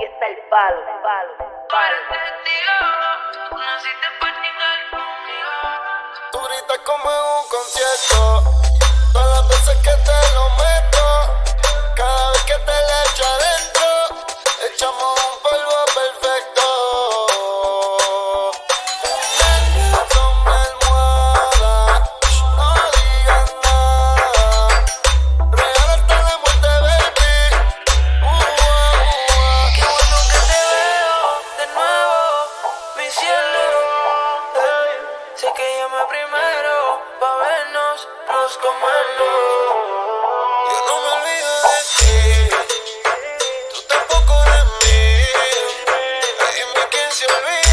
aquí está el palo, palo, palo. naciste para conmigo. Tú gritas como en un concierto, todas las veces que te lo meto. como el. Yo no me olvido de ti, tú tampoco de mí. Dime quién se olvida.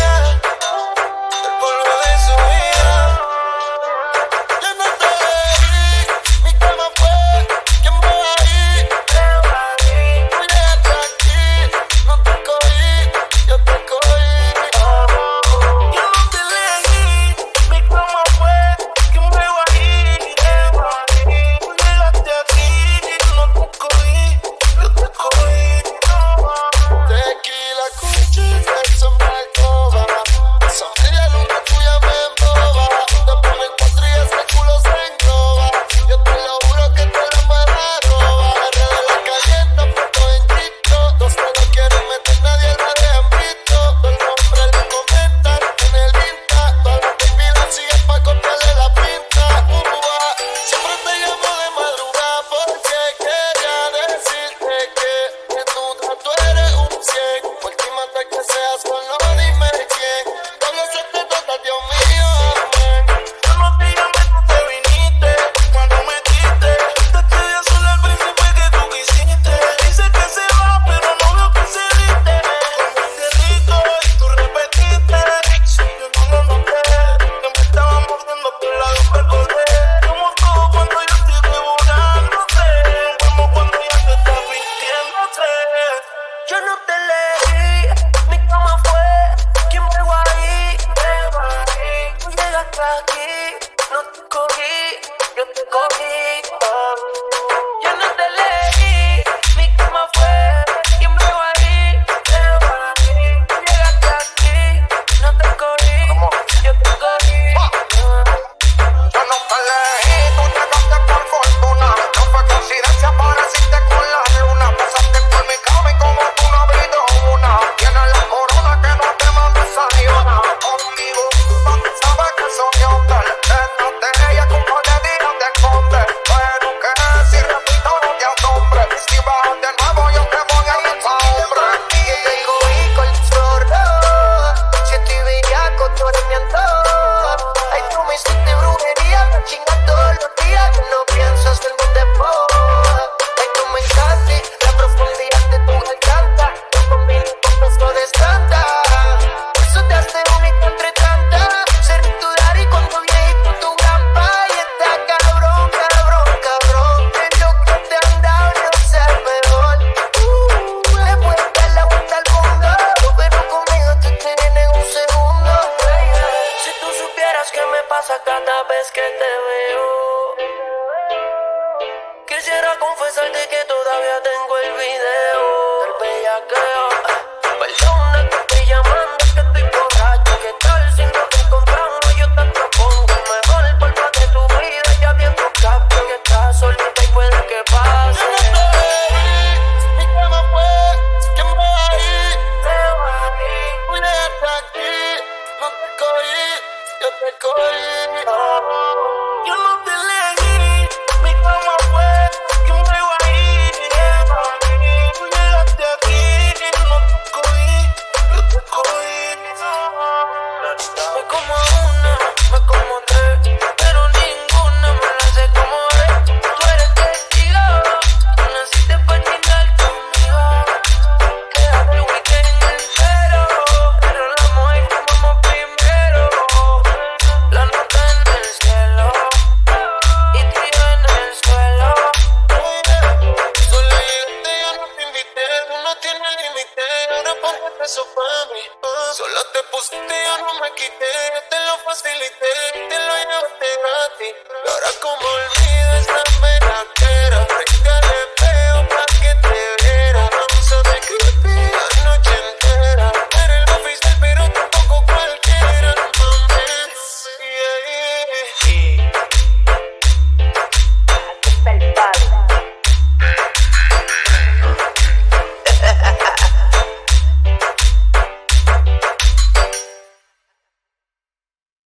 que te veo. Quisiera confesarte que todavía tengo el video del bellaqueo. te, te lo llevaste gratis. Y ahora como olvido.